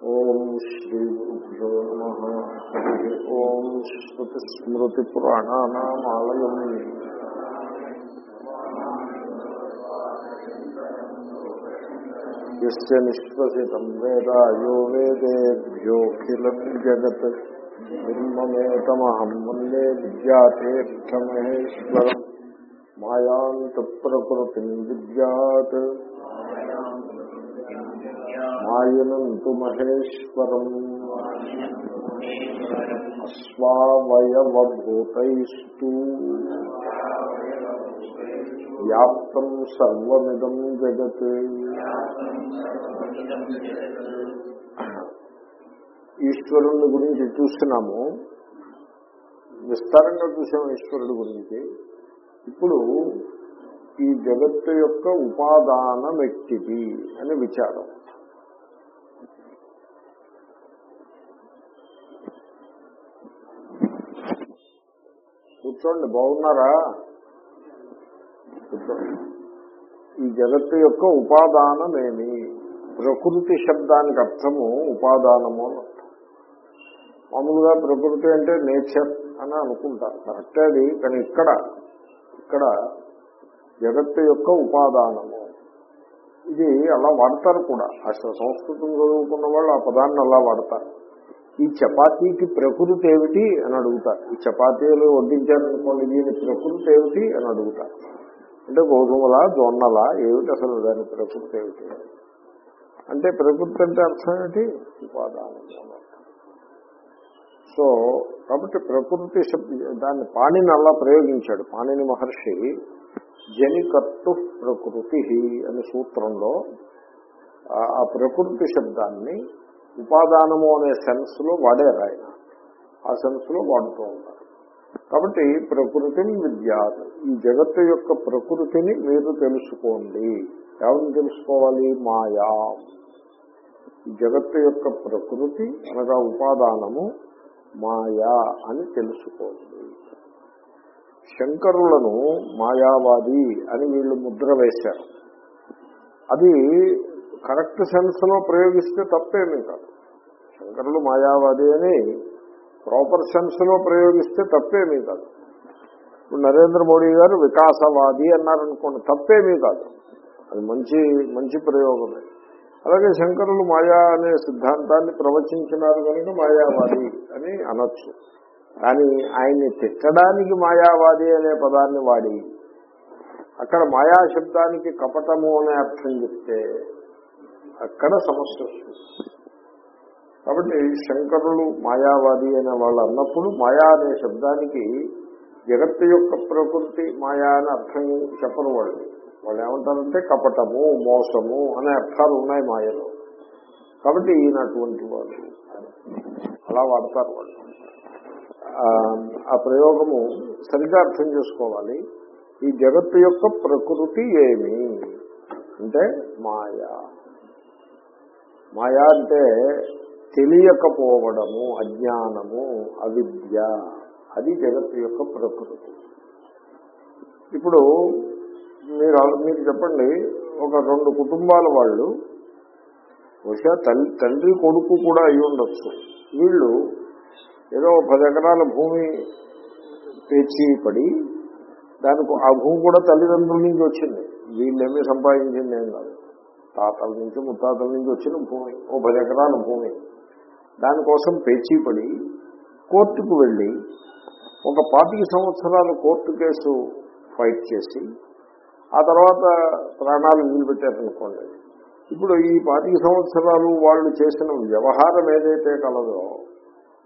ఓం శ్రీ గురుభ్యో నమ హరి ఓం స్మృతిస్మృతిపురాణానామాలయం యస్య నిశ్వసితం వేద యో వేదేభ్యోఖిలం జగత్ బ్రహ్మమేతమహం వందే విద్యాతీర్థమహేశ్వరం మాయాంత ప్రకృతిం విద్యాత్ మాయనంతు మహేశ్వరం. అస్వావయవభూతైస్తు. వ్యాప్తం సర్వమిదం జగత్. ఈశ్వరుని గురించి చూస్తున్నాము. విస్తారంగా చూసాము ఈశ్వరుడు గురించి. ఇప్పుడు ఈ జగత్తు యొక్క ఉపాదాన ఎట్టిది అని విచారం. కూర్చోండి బాగున్నారా? ఈ జగత్తు యొక్క ఉపాదానమేమి? ప్రకృతి శబ్దానికి అర్థము ఉపాదానము అని అర్థం. మామూలుగా ప్రకృతి అంటే నేచర్ అని అనుకుంటారు. కరెక్టే అది కానీ ఇక్కడ ఇక్కడ జగత్తు యొక్క ఉపాదానము. ఇది అలా వాడతారు కూడా. అసలు సంస్కృతం చదువుకున్న వాళ్ళు ఆ పదాన్ని అలా వాడతారు. ఈ చపాతీకి ప్రకృతి ఏమిటి అని అడుగుతారు ఈ చపాతీలు వడ్డించారనుకోండి దీని ప్రకృతి ఏమిటి అని అడుగుతారు అంటే గోధుమల జొన్నల ఏమిటి అసలు దాని ప్రకృతి ఏమిటి? అంటే ప్రకృతి అంటే అర్థం ఏమిటి? ఉపాదానం సో కాబట్టి ప్రకృతి దాన్ని పాణిని అలా ప్రయోగించాడు. పాణిని మహర్షి జనికర్తు ప్రకృతి అనే సూత్రంలో ఆ ప్రకృతి శబ్దాన్ని ఉపాదానము అనే సెన్స్లో వాడారు ఆయన. ఆ సెన్స్లో వాడుతూ ఉంటారు. కాబట్టి ప్రకృతిని విద్యాత్ ఈ జగత్తు యొక్క ప్రకృతిని మీరు తెలుసుకోండి. ఎవరిని తెలుసుకోవాలి? మాయా. ఈ జగత్తు యొక్క ప్రకృతి అనగా ఉపాదానము మాయా అని తెలుసుకోండి. శంకరులను మాయావాది అని వీళ్ళు ముద్ర వేశారు. అది కరెక్ట్ సెన్స్లో ప్రయోగిస్తే తప్పేమీ కాదు. శంకరులు మాయావాది అని ప్రాపర్ సెన్స్లో ప్రయోగిస్తే తప్పేమీ కాదు. ఇప్పుడు నరేంద్ర మోడీ గారు వికాసవాది అన్నారనుకోండి తప్పేమీ కాదు. అది మంచి మంచి ప్రయోగమే. అలాగే శంకరులు మాయా అనే సిద్ధాంతాన్ని ప్రవచించినారు కనుక మాయావాది అని అనొచ్చు. కానీ ఆయన్ని తిట్టడానికి మాయావాది అనే పదాన్ని వాడి అక్కడ మాయా శబ్దానికి కపటము అనే అర్థం చెప్తే అక్కడ సమస్య వస్తుంది. కాబట్టి శంకరులు మాయావాది అనే వాళ్ళు అన్నప్పుడు మాయా అనే శబ్దానికి జగత్తు యొక్క ప్రకృతి మాయా అని అర్థం చెప్పరు వాళ్ళు. వాళ్ళు ఏమంటారంటే కపటము మోసము అనే అర్థాలు ఉన్నాయి మాయలో. కాబట్టి ఈయన అటువంటి వాళ్ళు. అలా వాడతారు వాళ్ళు. ఆ ప్రయోగము సరిగ్గా అర్థం చేసుకోవాలి. ఈ జగత్తు యొక్క ప్రకృతి ఏమి? అంటే మాయా. మాయా అంటే తెలియకపోవడము అజ్ఞానము అవిద్య అది జగత్తు యొక్క ప్రకృతి. ఇప్పుడు మీరు మీరు చెప్పండి ఒక రెండు కుటుంబాల వాళ్ళు బహుశా తల్లి తండ్రి కొడుకు కూడా అయి ఉండొచ్చు. వీళ్ళు ఏదో పది ఎకరాల భూమి పేచి పడి దానికి ఆ భూమి కూడా తల్లిదండ్రుల నుంచి వచ్చింది. వీళ్ళేమీ సంపాదించింది ఏం కాదు. తాతల నుంచి ముత్తాతల నుంచి వచ్చిన భూమి ఓ పది ఎకరాల భూమి. దానికోసం పేచీపడి కోర్టుకు వెళ్ళి ఒక పాతిక సంవత్సరాలు కోర్టు కేసు ఫైట్ చేసి ఆ తర్వాత ప్రాణాలు నిలబెట్టారనుకోండి ఇప్పుడు ఈ పాతిక సంవత్సరాలు వాళ్ళు చేసిన వ్యవహారం ఏదైతే కలదో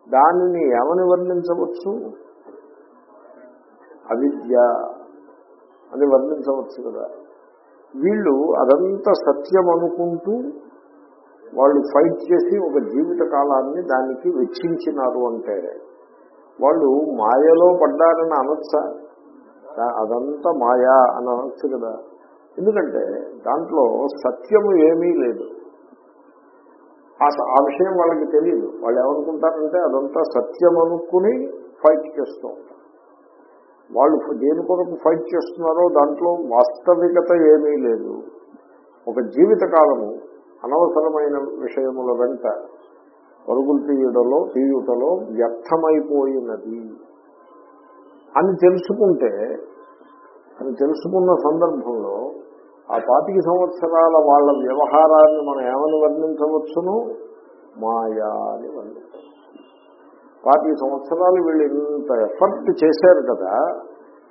దానిని ఏమని వర్ణించవచ్చు అవిద్య అని వర్ణించవచ్చు కదా. వీళ్ళు అదంతా సత్యం అనుకుంటూ వాళ్ళు ఫైట్ చేసి ఒక జీవిత కాలాన్ని దానికి వెచ్చించినారు అంటే వాళ్ళు మాయలో పడ్డారని అనొచ్చా. అదంతా మాయా అని అనొచ్చు కదా. ఎందుకంటే దాంట్లో సత్యము ఏమీ లేదు. ఆ విషయం వాళ్ళకి తెలియదు వాళ్ళు ఏమనుకుంటారంటే అదంతా సత్యం అనుకుని ఫైట్ చేస్తూ ఉంటారు. వాళ్ళు దేని కొరకు ఫైట్ చేస్తున్నారో దాంట్లో వాస్తవికత ఏమీ లేదు. ఒక జీవిత కాలము అనవసరమైన విషయముల వెంట పరుగులు తీయడలో తీయుటలో వ్యర్థమైపోయినది. అని తెలుసుకుంటే అని తెలుసుకున్న సందర్భంలో ఆ పాతిక సంవత్సరాల వాళ్ళ వ్యవహారాన్ని మనం ఏమని వర్ణించవచ్చును? మాయా అని వర్ణించవచ్చు. పాతిక సంవత్సరాలు వీళ్ళు ఇంత ఎఫర్ట్ చేశారు కదా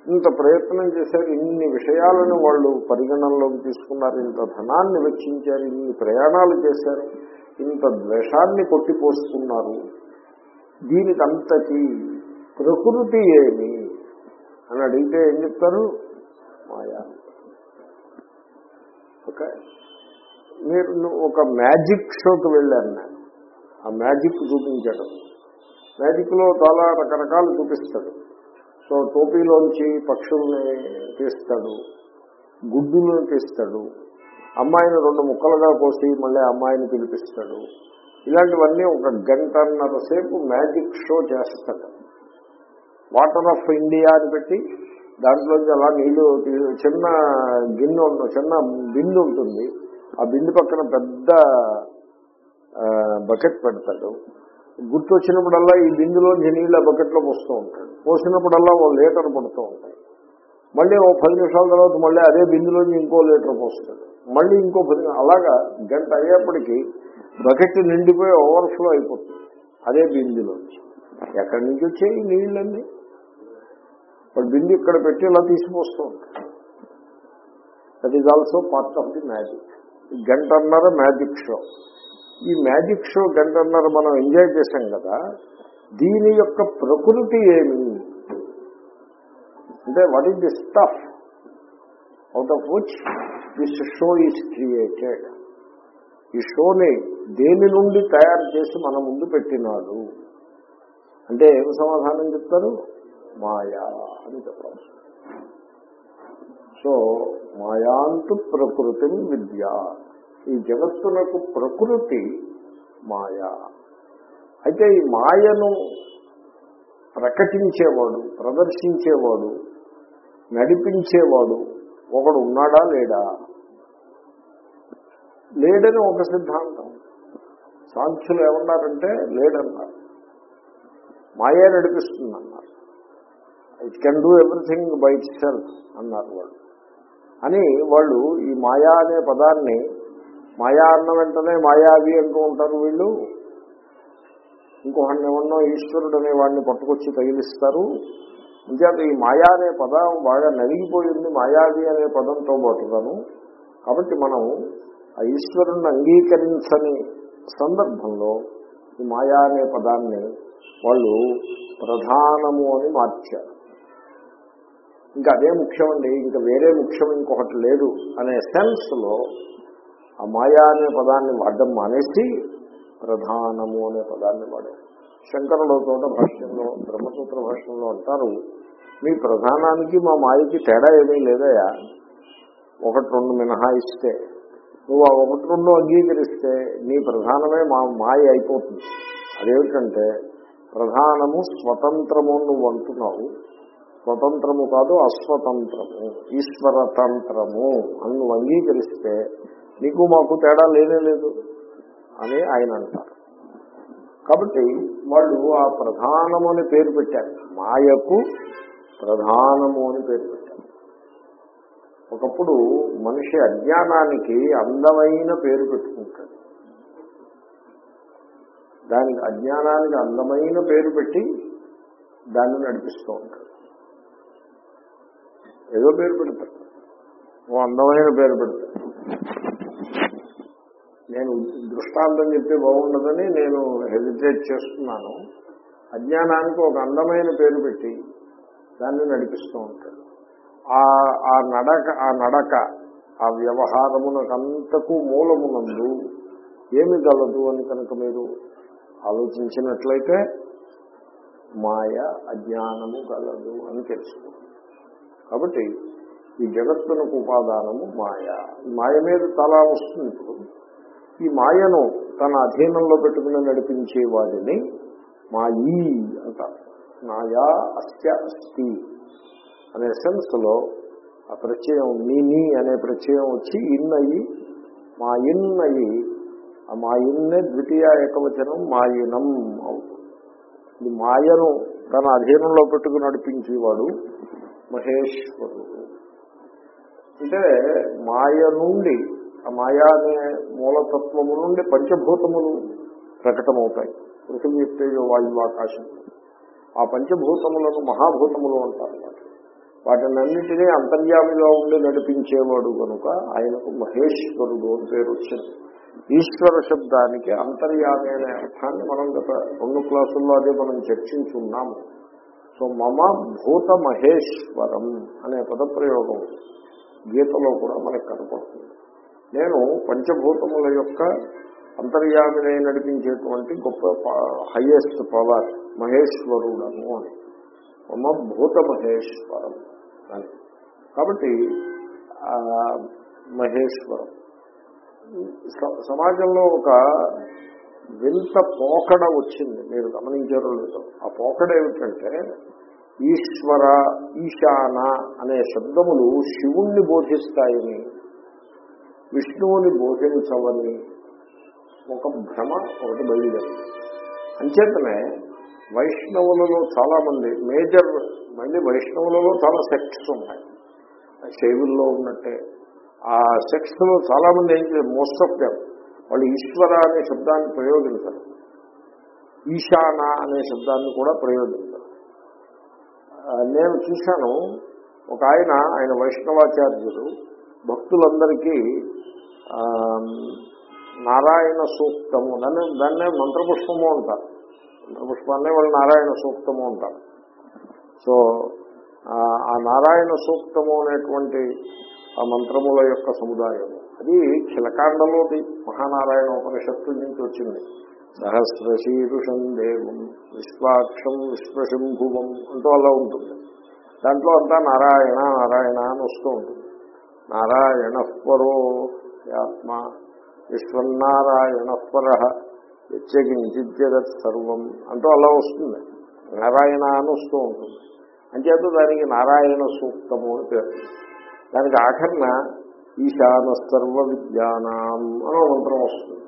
ఇంత ప్రయత్నం చేశారు ఇన్ని విషయాలను వాళ్ళు పరిగణనలోకి తీసుకున్నారు ఇంత ధనాన్ని వెచ్చించారు ఇన్ని ప్రయాణాలు చేశారు ఇంత ద్వేషాన్ని కొట్టిపోస్తున్నారు. దీనికంతటి ప్రకృతి ఏమి? అని అడిగితే ఏం చెప్తారు? మాయా. ఓకే మీరు ఒక మ్యాజిక్ షోకి వెళ్ళాను నేను. ఆ మ్యాజిక్ చూపించడం. మ్యాజిక్లో చాలా రకరకాలు చూపిస్తాడు. సో టోపీలోంచి పక్షుల్ని తీస్తాడు గుడ్డులను తీస్తాడు అమ్మాయిని రెండు ముక్కలుగా కోసి మళ్ళీ అమ్మాయిని పిలిపిస్తాడు. ఇలాంటివన్నీ ఒక గంటన్నర సేపు మ్యాజిక్ షో చేస్తాడు. వాటర్ ఆఫ్ ఇండియా అని పెట్టి దాంట్లోంచి అలా నీళ్ళు చిన్న గిన్నె ఉంటుంది చిన్న బిందు ఉంటుంది. ఆ బిందు పక్కన పెద్ద బకెట్ పెడతాడు. గుర్తు వచ్చినప్పుడల్లా ఈ బిందులోంచి నీళ్ళ బకెట్లో పోస్తూ ఉంటాడు. పోసినప్పుడల్లా ఓ లీటర్ పడుతూ ఉంటాయి మళ్ళీ ఓ పది నిమిషాల తర్వాత మళ్ళీ అదే బిందులోంచి ఇంకో లీటర్ పోస్తాడు. మళ్ళీ ఇంకో పది అలాగా గంట అయ్యేప్పటికీ బకెట్ నిండిపోయి ఓవర్ఫ్లో అయిపోతుంది. అదే బిందులోంచి. ఎక్కడి నుంచి వచ్చాయి ఈ నీళ్ళన్నీ? వాడు బిందు ఇక్కడ పెట్టి ఇలా తీసిపోస్తూ ఉంటాడు. That is also part of the magic గంటన్నర మ్యాజిక్ షో ఈ మ్యాజిక్ షో గంటన్నర మనం ఎంజాయ్ చేశాం కదా దీని యొక్క ప్రకృతి ఏమి? అంటే what is the stuff out of which this show is created ఈ షోని దేని నుండి తయారు చేసి మన ముందు పెట్టినాడు అంటే ఏం సమాధానం చెప్తారు? మాయా అని చెప్పాలి. సో మాయాంతు ప్రకృతి విద్య ఈ జగత్తునకు ప్రకృతి మాయా. అయితే ఈ మాయను ప్రకటించేవాడు ప్రదర్శించేవాడు నడిపించేవాడు ఒకడు ఉన్నాడా లేడా? లేడని ఒక సిద్ధాంతం. సాంఖ్యులు ఏమన్నారంటే లేడన్నారు. మాయే నడిపిస్తుంది అన్నారు it can do everything by itself అన్నారు వాళ్ళు. అని వాళ్ళు ఈ మాయా అనే పదాన్ని మాయా అన్న వెంటనే మాయావి అంటూ ఉంటారు వీళ్ళు. ఇంకొకడిని ఏమన్నా ఈశ్వరుడు అనే వాడిని పట్టుకొచ్చి తగిలిస్తారు. ఇంకా ఈ మాయా అనే పదం బాగా నలిగిపోయింది మాయావి అనే పదంతో పాటుగాను. కాబట్టి మనం ఆ ఈశ్వరుణ్ణి అంగీకరించని సందర్భంలో ఈ మాయా అనే పదాన్ని వాళ్ళు ప్రధానము అని మార్చారు. ఇంకా అదే ముఖ్యమండి ఇంకా వేరే ముఖ్యం ఇంకొకటి లేదు అనే సెన్స్లో ఆ మాయా అనే పదాన్ని వాడడం మానేసి ప్రధానము అనే పదాన్ని వాడారు. శంకరుల తోట భాష్యంలో బ్రహ్మసూత్ర భాష్యంలో అంటారు మీ ప్రధానానికి మా మాయకి తేడా ఏమీ లేదయా? ఒకటి రెండు మినహాయిస్తే నువ్వు ఆ ఒకటి రెండు అంగీకరిస్తే నీ ప్రధానమే మా మాయ అయిపోతుంది. అదేమిటంటే ప్రధానము స్వతంత్రము నువ్వు అంటున్నావు. స్వతంత్రము కాదు అస్వతంత్రము ఈశ్వరతంత్రము అని నువ్వు అంగీకరిస్తే నీకు మాకు తేడా లేనే లేదు అని ఆయన అంటారు. కాబట్టి వాళ్ళు ఆ ప్రధానము అని పేరు పెట్టారు. మాయకు ప్రధానము అని పేరు పెట్టారు. ఒకప్పుడు మనిషి అజ్ఞానానికి అందమైన పేరు పెట్టుకుంటాడు. దానికి అజ్ఞానానికి అందమైన పేరు పెట్టి దాన్ని నడిపిస్తూ ఉంటాడు. ఏదో పేరు పెడతాడు. ఓ అందమైన పేరు పెడతాడు. నేను దృష్టాంతం చెప్పి బాగుండదని నేను హెజిటేట్ చేస్తున్నాను. అజ్ఞానానికి ఒక అందమైన పేరు పెట్టి దాన్ని నడిపిస్తూ ఉంటాడు. ఆ ఆ నడక ఆ నడక ఆ వ్యవహారమునకంతకు మూలమునందు ఏమి గలదు అని కనుక మీరు ఆలోచించినట్లయితే మాయ అజ్ఞానము గలదు అని తెలుసుకోండి. కాబట్టి ఈ జగత్తునకు ఉపాదానము మాయ. మాయ మీద చాలా వస్తుంది ఇప్పుడు. ఈ మాయను తన అధీనంలో పెట్టుకుని నడిపించే వాడిని మాయీ అంటారు. మాయా అస్య అస్తి అనే సెన్స్లో ఆ ప్రత్యయం నీ నీ అనే ప్రత్యయం వచ్చి ఇన్ అయ్యి మా ఇన్ అయ్యి ఆ మాయిన్నే ద్వితీయ ఏకవచనం మాయినం అవుతుంది. ఈ మాయను తన అధీనంలో పెట్టుకుని నడిపించేవాడు మహేశ్వరుడు. అంటే మాయ నుండి ఆ మాయా అనే మూలతత్వము నుండి పంచభూతములు ప్రకటమవుతాయి. పృథివీ తేజో వాయువు ఆకాశం. ఆ పంచభూతములను మహాభూతములు అంటారు వాటిని. వాటినన్నిటినీ అంతర్యామిగా ఉండి నడిపించేవాడు కనుక ఆయనకు మహేశ్వరుడు అని పేరు వచ్చింది. ఈశ్వర శబ్దానికి అంతర్యామి అనే అర్థాన్ని మనం గత రెండు క్లాసుల్లో అదే మనం చర్చించున్నాము సో మమ భూత మహేశ్వరం అనే పదప్రయోగం గీతలో కూడా మనకు కనపడుతుంది. నేను పంచభూతముల యొక్క అంతర్యామినే నడిపించేటువంటి గొప్ప హయ్యెస్ట్ పవర్ మహేశ్వరుడను అని. మమ భూత మహేశ్వరం అని. కాబట్టి మహేశ్వరం. స- సమాజంలో ఒక వింత పోకడ వచ్చింది. మీరు గమనించారో లేదో. ఆ పోకడ ఏమిటంటే ఈశ్వర ఈశాన అనే శబ్దములు శివుణ్ణి బోధిస్తాయని. విష్ణువుని బోధించవని ఒక భ్రమ ఒకటి బయలుదేరి అంచేతనే వైష్ణవులలో చాలా మంది మేజర్ మళ్ళీ వైష్ణవులలో చాలా సెక్ట్స్ ఉన్నాయి శైవుల్లో ఉన్నట్టే. ఆ సెక్స్లో చాలా మంది ఏం చేయాలి? మోస్ట్ ఆఫ్ దెమ్ వాళ్ళు ఈశ్వర అనే శబ్దాన్ని ప్రయోగించరు. ఈశాన అనే శబ్దాన్ని కూడా ప్రయోగించరు. నేను చూశాను ఒక ఆయన ఆయన వైష్ణవాచార్యులు భక్తులందరికీ నారాయణ సూక్తము. దాన్ని దాన్నే మంత్రపుష్పము అంటారు. మంత్రపుష్పాన్నే వాళ్ళు నారాయణ సూక్తము అంటారు. సో ఆ నారాయణ సూక్తము అనేటువంటి ఆ మంత్రముల యొక్క సముదాయము అది ఖిలకాండలోది మహానారాయణ ఉపనిషత్తు నుంచి వచ్చింది. సహస్రశీరుషం దేవం విశ్వాక్షం విశ్వశంభువం అంటూ అలా ఉంటుంది. దాంట్లో అంతా నారాయణ నారాయణ అని వస్తూ ఉంటుంది. నారాయణ పరో ఆత్మ. విశ్వన్నారాయణ పర వ్యత్యకించిత్ సర్వం అంటూ అలా వస్తుంది. నారాయణ అని వస్తూ ఉంటుంది. అంచేత దానికి నారాయణ సూక్తము అని పేరు. దానికి ఆఖరణ ఈశాన సర్వ విద్యానాం అనే మంత్రం వస్తుంది.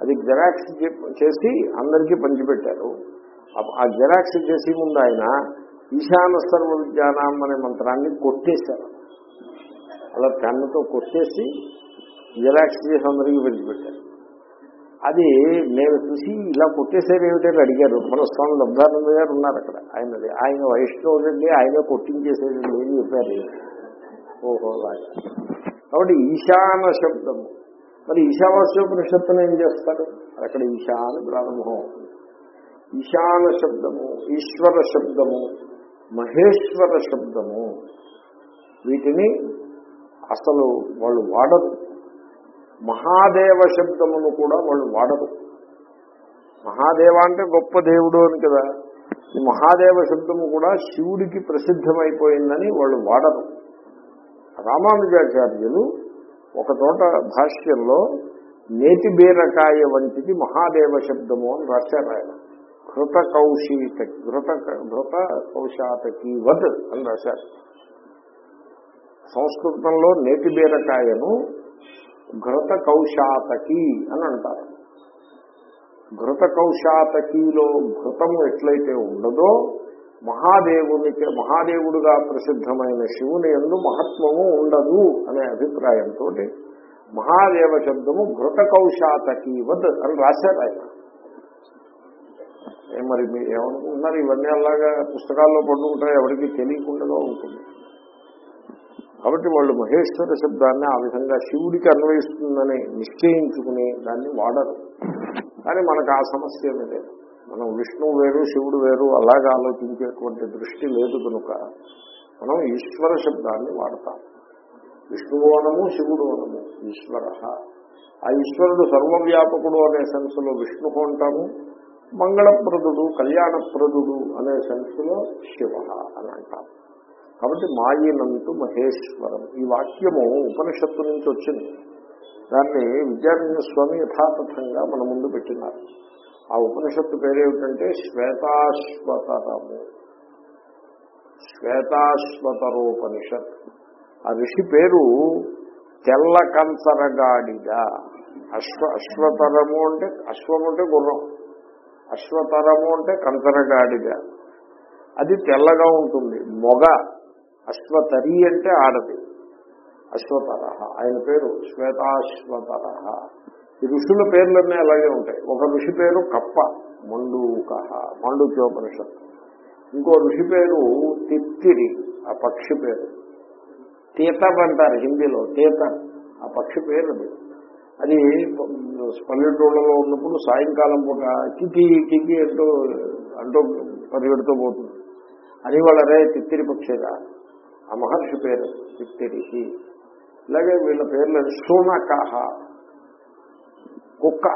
అది జెరాక్స్ చేసి అందరికీ పంచిపెట్టారు. ఆ- ఆ జెరాక్స్ చేసి ముందు ఆయన ఈశాన సర్వ విద్యానాం అనే మంత్రాన్ని కొట్టేశారు. అలా పెన్నుతో కొట్టేసి జిరాక్స్ చేసి అందరికీ పంచిపెట్టారు అది నేను చూసి ఇలా కొట్టేసేది ఏమిటని అడిగారు. మన స్వామి లబ్ధానంద గారు ఉన్నారు అక్కడ. ఆయనది. ఆయన వైష్ణవుడండి ఆయన కొట్టించేసేది ఏం చెప్పారు. ఓహో కాబట్టి ఈశాన శబ్దము. మరి ఈశావాస్యోపనిషత్తును ఏం చేస్తారు? అక్కడ ఈశాన ప్రారంభం. అవుతుంది ఈశాన శబ్దము ఈశ్వర శబ్దము మహేశ్వర శబ్దము. వీటిని అసలు వాళ్ళు వాడరు. మహాదేవ శబ్దమును కూడా వాళ్ళు వాడరు. మహాదేవ అంటే గొప్ప దేవుడు అని కదా. ఈ మహాదేవ శబ్దము కూడా శివుడికి ప్రసిద్ధమైపోయిందని వాళ్ళు వాడరు. రామానుజాచార్యులు ఒక చోట భాష్యంలో నేతి బీరకాయ వంటిది మహాదేవ శబ్దము అని రాశారు ఆయన. ఘృత కౌశీత ఘృత ఘృత కౌశాతకీవద్ అని రాశారు. సంస్కృతంలో నేతి బీరకాయను ఘృత కౌశాతకి అని అంటారు. ఘృత కౌశాతకిలో ఘృతము ఎట్లయితే ఉండదో మహాదేవునికి మహాదేవుడుగా ప్రసిద్ధమైన శివుని ఎందు మహత్వము ఉండదు అనే అభిప్రాయంతో మహాదేవ శబ్దము ఘృత కౌశాతకి వద్ అని రాశారు ఆయన. మరి మీరు ఏమనుకుంటున్నారు? ఇవన్నీ అలాగా పుస్తకాల్లో పడుకుంటే ఎవరికి తెలియకుండా ఉంటుంది. కాబట్టి వాళ్ళు మహేశ్వర శబ్దాన్ని ఆ విధంగా శివుడికి అన్వయిస్తుందని నిశ్చయించుకుని దాన్ని వాడరు. కానీ మనకు ఆ సమస్య ఏమీ లేదు. మనం విష్ణువు వేరు శివుడు వేరు అలాగా ఆలోచించేటువంటి దృష్టి లేదు కనుక మనం ఈశ్వర శబ్దాన్ని వాడతాం. విష్ణువు అనము శివుడు అనము ఈశ్వర. ఆ ఈశ్వరుడు సర్వవ్యాపకుడు అనే సెన్సులో విష్ణువు అంటాము మంగళప్రదుడు కళ్యాణప్రదుడు అనే సెన్సులో శివ అని అంటాము. కాబట్టి మాయినంతు మహేశ్వరం. ఈ వాక్యము ఉపనిషత్తు నుంచి వచ్చింది. దాన్ని విద్యారణ్య స్వామి యథాతథంగా మన ముందు పెట్టినారు. ఆ ఉపనిషత్తు పేరేమిటంటే శ్వేతాశ్వతరము. శ్వేతాశ్వతరోపనిషత్. ఆ ఋషి పేరు తెల్ల కంచరగాడిగా అశ్వ అశ్వతరము అంటే అశ్వం అంటే గుర్రం. అశ్వతరము అంటే కంచరగాడిగా అది తెల్లగా ఉంటుంది. మొగ. అశ్వతరి అంటే ఆడది. అశ్వతర. ఆయన పేరు శ్వేతాశ్వతర. ఈ ఋషుల పేర్లన్నీ అలాగే ఉంటాయి. ఒక ఋషి పేరు కప్ప మండూక మండుక్యోపనిషత్తు ఇంకో ఋషి పేరు తిత్తిరి ఆ పక్షి పేరు. తీతం అంటారు హిందీలో తీతం ఆ పక్షి పేరు అది. అది పల్లెటూళ్ళలో ఉన్నప్పుడు సాయంకాలం పూట కికి కికి అంటూ అంటూ పరిగెడుతూ పోతుంది. అని వాళ్ళరే తిత్తిరి పక్షిరా. ఆ మహర్షి పేరు తిత్తిరికి ఇలాగే వీళ్ళ పేర్లు శూనకహ కుక్క.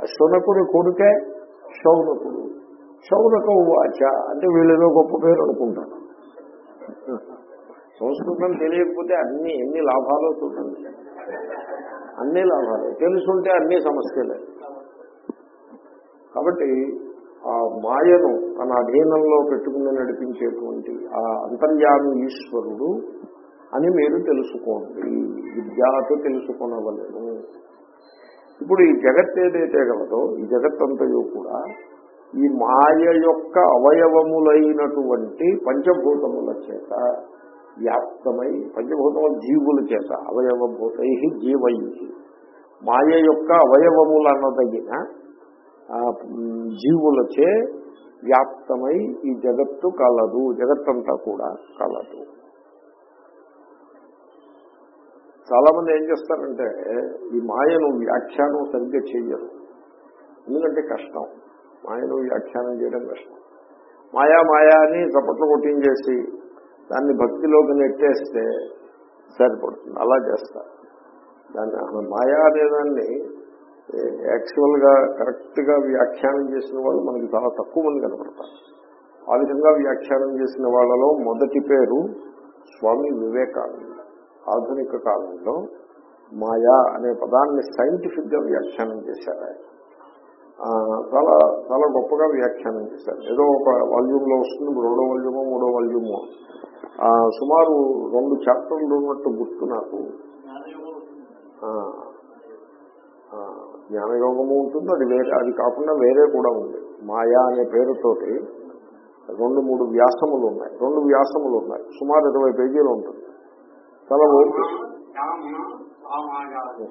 ఆ శునకుడి కొడుకే శౌనకుడు. శౌనక వాచ అంటే వీళ్ళేదో గొప్ప పేరు అనుకుంటాను సంస్కృతం తెలియకపోతే అన్ని ఎన్ని లాభాలు చూడండి అన్ని లాభాలు. తెలుసుంటే అన్ని సమస్యలే. కాబట్టి ఆ మాయను తన అధీనంలో పెట్టుకుని నడిపించేటువంటి ఆ అంతర్యామి ఈశ్వరుడు అని మీరు తెలుసుకోండి. విద్యాతో తెలుసుకొనవలేను. ఇప్పుడు ఈ జగత్ ఏదైతే గలదో ఈ జగత్తంతయో కూడా ఈ మాయ యొక్క అవయవములైనటువంటి పంచభూతముల చేత వ్యాప్తమై పంచభూతముల జీవుల చేత అవయవభూతై జీవై. మాయ యొక్క అవయవములన్నదగిన జీవులచే వ్యాప్తమై ఈ జగత్తు కలదు. జగత్తంతా కూడా కలదు. చాలా మంది ఏం చేస్తారంటే ఈ మాయను వ్యాఖ్యానం సరిగ్గా చెయ్యరు. ఎందుకంటే కష్టం. మాయను వ్యాఖ్యానం చేయడం కష్టం. మాయా మాయా అని చప్పట్లు కొట్టించేసి దాన్ని భక్తిలోకి నెట్టేస్తే సరిపడుతుంది. అలా చేస్తారు. దాన్ని మాయా అనేదాన్ని యాక్చువల్గా కరెక్ట్గా వ్యాఖ్యానం చేసిన వాళ్ళు మనకి చాలా తక్కువ మంది కనపడతారు. ఆ విధంగా వ్యాఖ్యానం చేసిన వాళ్ళలో మొదటి పేరు స్వామి వివేకానంద. ఆధునిక కాలంలో మాయా అనే పదాన్ని సైంటిఫిక్గా వ్యాఖ్యానం చేశారు ఆయన. చాలా చాలా గొప్పగా వ్యాఖ్యానం చేశారు. ఏదో ఒక వాల్యూమ్లో వస్తుంది రెండో వాల్యూమో మూడో వాల్యూమో. సుమారు రెండు చాప్టర్లు ఉన్నట్టు గుర్తు నాకు. జ్ఞానయోగము ఉంటుంది అది వేరే అది కాకుండా వేరే కూడా ఉంది. మాయా అనే పేరుతోటి రెండు మూడు వ్యాసములు ఉన్నాయి. రెండు వ్యాసములు ఉన్నాయి. సుమారు ఇరవై పేజీలు ఉంటుంది. చాలా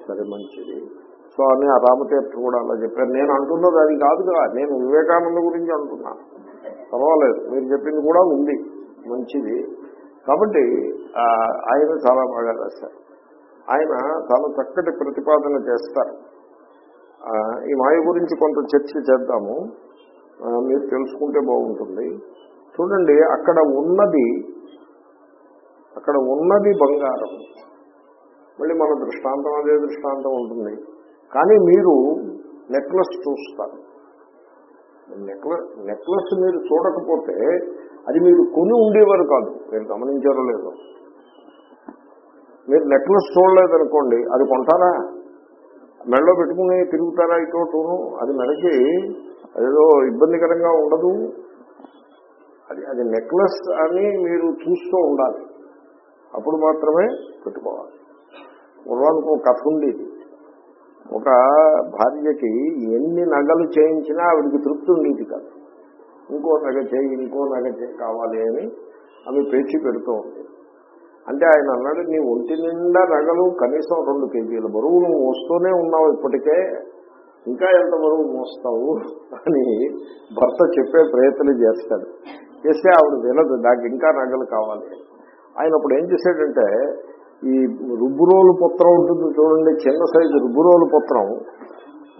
సరే మంచిది. సో అని ఆ రామతీర్థ కూడా అలా చెప్పారు. నేను అంటున్నది అది కాదుగా నేను వివేకానంద గురించి అంటున్నాను పర్వాలేదు. మీరు చెప్పింది కూడా ఉంది. మంచిది. కాబట్టి ఆయన చాలా బాగా రాశారు. ఆయన చాలా చక్కటి ప్రతిపాదన చేస్తారు. ఈ మాయ గురించి కొంత చర్చ చేద్దాము. మీరు తెలుసుకుంటే బాగుంటుంది. చూడండి అక్కడ ఉన్నది అక్కడ ఉన్నది బంగారం. మళ్ళీ మన దృష్టాంతం అదే దృష్టాంతం ఉంటుంది. కానీ మీరు నెక్లెస్ చూస్తారు. నెక్లెస్ నెక్లెస్ మీరు చూడకపోతే అది మీరు కొని ఉండేవారు కాదు. మీరు గమనించారో లేదో. మీరు నెక్లెస్ చూడలేదనుకోండి అది కొంటారా? మెడలో పెట్టుకుని తిరుగుతారా ఇటో అది మెడకి అదేదో ఇబ్బందికరంగా ఉండదు. అది అది నెక్లెస్ అని మీరు చూస్తూ ఉండాలి. అప్పుడు మాత్రమే పెట్టుకోవాలి. పూర్వానికి ఒక కథ ఉండేది. ఒక భార్యకి ఎన్ని నగలు చేయించినా ఆవిడికి తృప్తి ఉండేది కాదు. ఇంకో నగ చేయి ఇంకో నగ చేయి కావాలి అని ఆమె పేచి పెడుతూ ఉండేది. అంటే ఆయన అన్నాడు నీ ఒంటి నిండా నగలు కనీసం రెండు కేజీల బరువు నువ్వు మోస్తూనే ఉన్నావు ఇప్పటికే. ఇంకా ఎంత బరువు మోస్తావు? అని భర్త చెప్పే ప్రయత్నం చేస్తాడు. చేస్తే ఆవిడ వినదు నాకు ఇంకా నగలు కావాలి. ఆయన అప్పుడు ఏం చేశాడంటే ఈ రుబ్బురోలు పుత్రం ఉంటుంది చూడండి చిన్న సైజు రుబ్బురోలు పుత్రం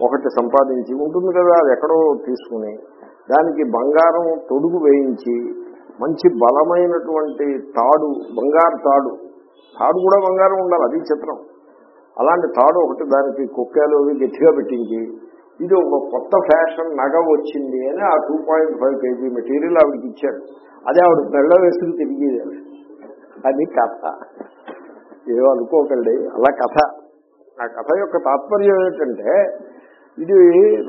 ఒకటి సంపాదించి ఉంటుంది కదా అది ఎక్కడో తీసుకుని దానికి బంగారం తొడుగు వేయించి మంచి బలమైనటువంటి తాడు బంగారు తాడు. తాడు కూడా బంగారం ఉండాలి అది చిత్రం. అలాంటి తాడు ఒకటి దానికి కుక్కలు అవి గట్టిగా పెట్టించి ఇది ఒక కొత్త ఫ్యాషన్ నగ వచ్చింది అని ఆ two point five KG material ఆవిడకి ఇచ్చాడు అదే ఆవిడ మెళ్ళ వేసుకుని తిరిగేది అది కథ. ఏదో అనుకోకండి అలా కథ. ఆ కథ యొక్క తాత్పర్యం ఏంటంటే ఇది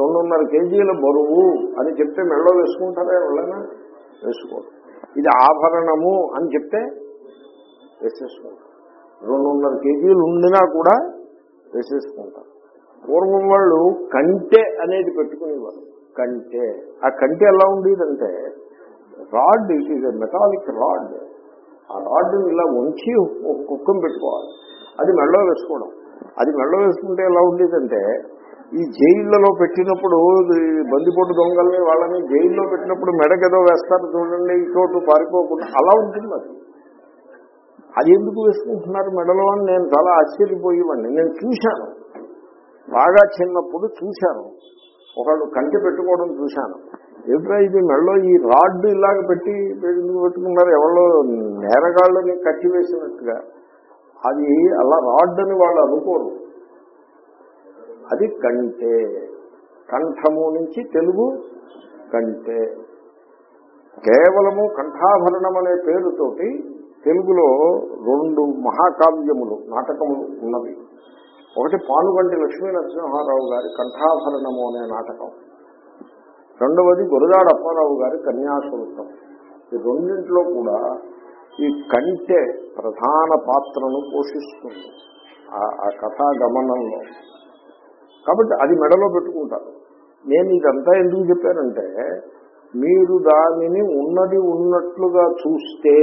రెండున్నర కేజీల బరువు అని చెప్తే మెళ్ళ వేసుకుంటారా ఎవరైనా? వేసుకోరు. ఇది ఆభరణము అని చెప్తే వేసేసుకుంటారు. రెండున్నర కేజీలు ఉండినా కూడా వేసేసుకుంటారు. పూర్వం వాళ్ళు కంటే అనేది పెట్టుకునేవారు. కంటే. ఆ కంటే ఎలా ఉండేదంటే rod it is metallic rod ఆ రాడ్ ఇలా ఉంచి ఒక కుక్కం పెట్టుకోవాలి. అది మెడలో వేసుకోవడం. అది మెడలో వేసుకుంటే ఎలా ఉండేదంటే ఈ జైళ్ళలో పెట్టినప్పుడు బందిపోటు దొంగల్ని వాళ్ళని జైల్లో పెట్టినప్పుడు మెడకేదో వేస్తారు చూడండి ఇటు చోటు పారిపోకుండా. అలా ఉంటుంది అది అది ఎందుకు వేసుకుంటున్నారు మెడలో అని నేను చాలా ఆశ్చర్యపోయేవాడిని. నేను చూశాను. బాగా చిన్నప్పుడు చూశాను. ఒకళ్ళు కంటి పెట్టుకోవడం చూశాను. ఎప్పుడో ఇది మెడలో ఈ రాడ్ ఇలాగ పెట్టి పెట్టుకున్నారు? ఎవరో నేరగాళ్ళని కట్టి వేసినట్టుగా అది అలా రాడ్ అని వాళ్ళు అనుకోరు. అది కంటే కంఠము నుంచి తెలుగు కంటే. కేవలము కంఠాభరణం అనే పేరుతోటి తెలుగులో రెండు మహాకావ్యములు నాటకములు ఉన్నవి. ఒకటి పానుగంటి లక్ష్మీ నరసింహారావు గారి కంఠాభరణము అనే నాటకం. రెండవది గురజాడ అప్పారావు గారి కన్యాశుల్కం ఈ రెండింటిలో కూడా ఈ కంటే ప్రధాన పాత్రను పోషిస్తుంది. ఆ- ఆ కథా గమనంలో కాబట్టి అది మెడలో పెట్టుకుంటారు. నేను ఇదంతా ఎందుకు చెప్పానంటే మీరు దానిని ఉన్నది ఉన్నట్లుగా చూస్తే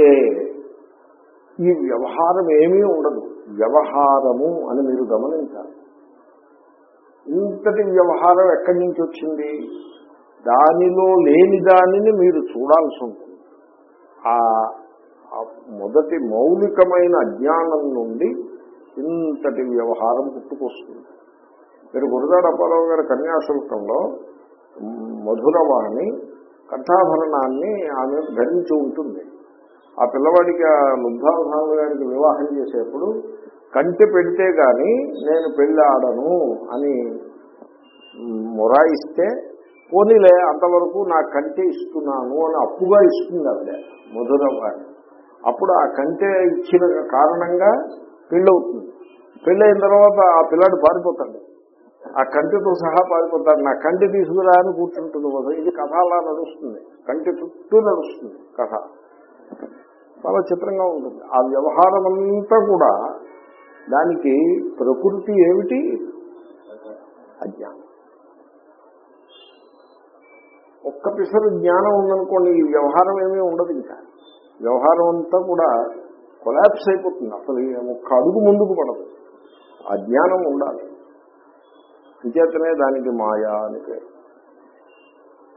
ఈ వ్యవహారం ఏమీ ఉండదు. వ్యవహారము అని మీరు గమనించాలి. ఇంతటి వ్యవహారం ఎక్కడి నుంచి వచ్చింది? దానిలో లేని దానిని మీరు చూడాల్సి ఉంటుంది. ఆ మొదటి మౌలికమైన అజ్ఞానం నుండి ఇంతటి వ్యవహారం పుట్టుకొస్తుంది. మీరు గురుదాడ అప్పారావు గారి కన్యాశుల్కంలో మధురవాణి కంఠాభరణాన్ని ఆమె ధరించి ఉంటుంది. ఆ పిల్లవాడికి ఆ లుబ్ధావధానుల గారికి వివాహం చేసేప్పుడు కంటి పెడితే గాని నేను పెళ్ళి ఆడను అని మొరాయిస్తే పోనీలే అంతవరకు నా కంటే ఇస్తున్నాను అని అప్పుగా ఇస్తుంది ఆవిడ మధురవాణి. అప్పుడు ఆ కంటే ఇచ్చిన కారణంగా పెళ్ళవుతుంది. పెళ్ళైన తర్వాత ఆ పిల్లాడు పారిపోతాడు. ఆ కంటితో సహా పారిపోతాడు నా కంటి తీసుకురా అని కూర్చుంటుంది మొదలు ఇది కథ అలా నడుస్తుంది. కంటి చుట్టూ నడుస్తుంది కథ. చాలా చిత్రంగా ఉంటుంది. ఆ వ్యవహారం అంతా కూడా దానికి ప్రకృతి ఏమిటి? అజ్ఞానం. ఒక్క పిసరు జ్ఞానం ఉందనుకోండి ఈ వ్యవహారం ఏమీ ఉండదు ఇంకా. వ్యవహారం అంతా కూడా కొలాప్స్ అయిపోతుంది. అసలు ఒక్క అడుగు ముందుకు పడదు. ఆ జ్ఞానం ఉండాలి. అంచేతనే దానికి మాయా అని పేరు.